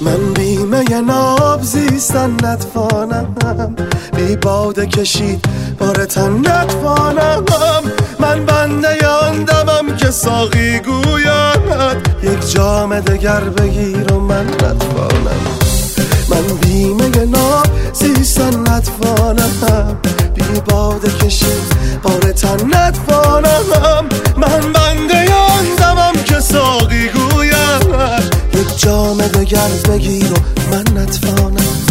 من بیمه ناب زیستن نتوانم. بی باده کشید بار تن نتوانم. من بنده یاندمم که ساقی گوید. یک جام دگر بگیر و من نتوانم. من بیمه ناب زیستن نتوانم. بی باده کشید بار تن نتوانم. من جام دگر بگیر و من نتوانم.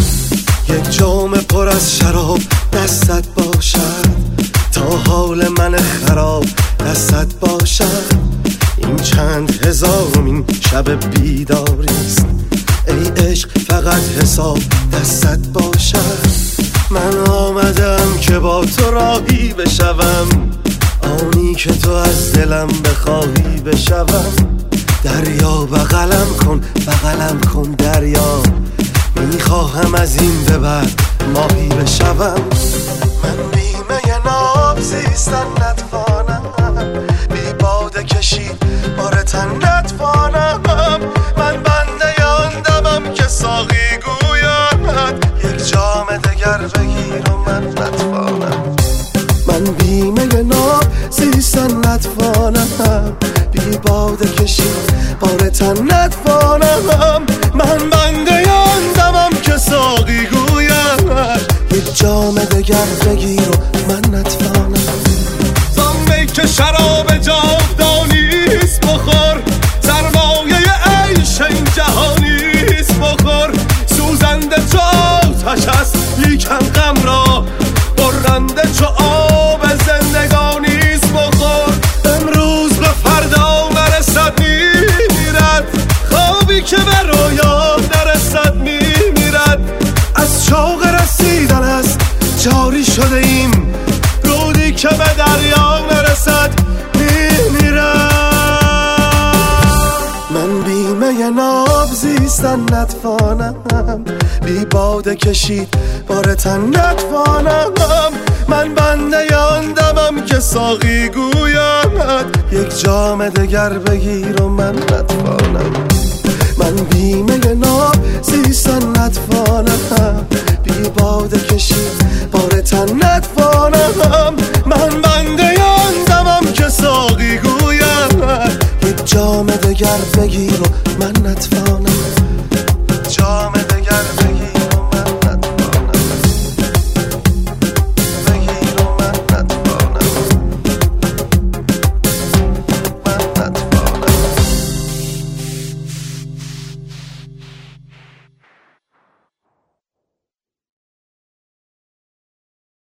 یک جام پر از شراب دستت باشد. تا حال من خراب دستت باشد. این چند هزارمین شب بیداریست ای عشق فقط حساب دستت باشد. من آمدم که با تو راهی بشوم. آنی که تو از دلم بخواهی بشوم. دریا بغلم کن بغلم کن دریا. می‌خواهم از این به بعد ماهی بشوم. من بیمه ناب زیستن نتوانم. بی باده کشید بار تن نتوانم. من بنده یاندمم که ساقی گوید. یک جام دگر بگیر و من نتوانم. من بیمه بی باده کشید بار تن نتوانم من بنده یاندمم که ساقی گوید یک جام دگر بگیر. بیمه ناب زیستن نتوانم. بی باده کشید بار تن نتوانم. من بنده یاندمم که ساقی گوید یک جام دگر بگیر و من نتوانم. من بیمه ناب زیستن نتوانم. بی باده کشید بار تن نتوانم. دگر بگیر و من نتوانم. جام دگر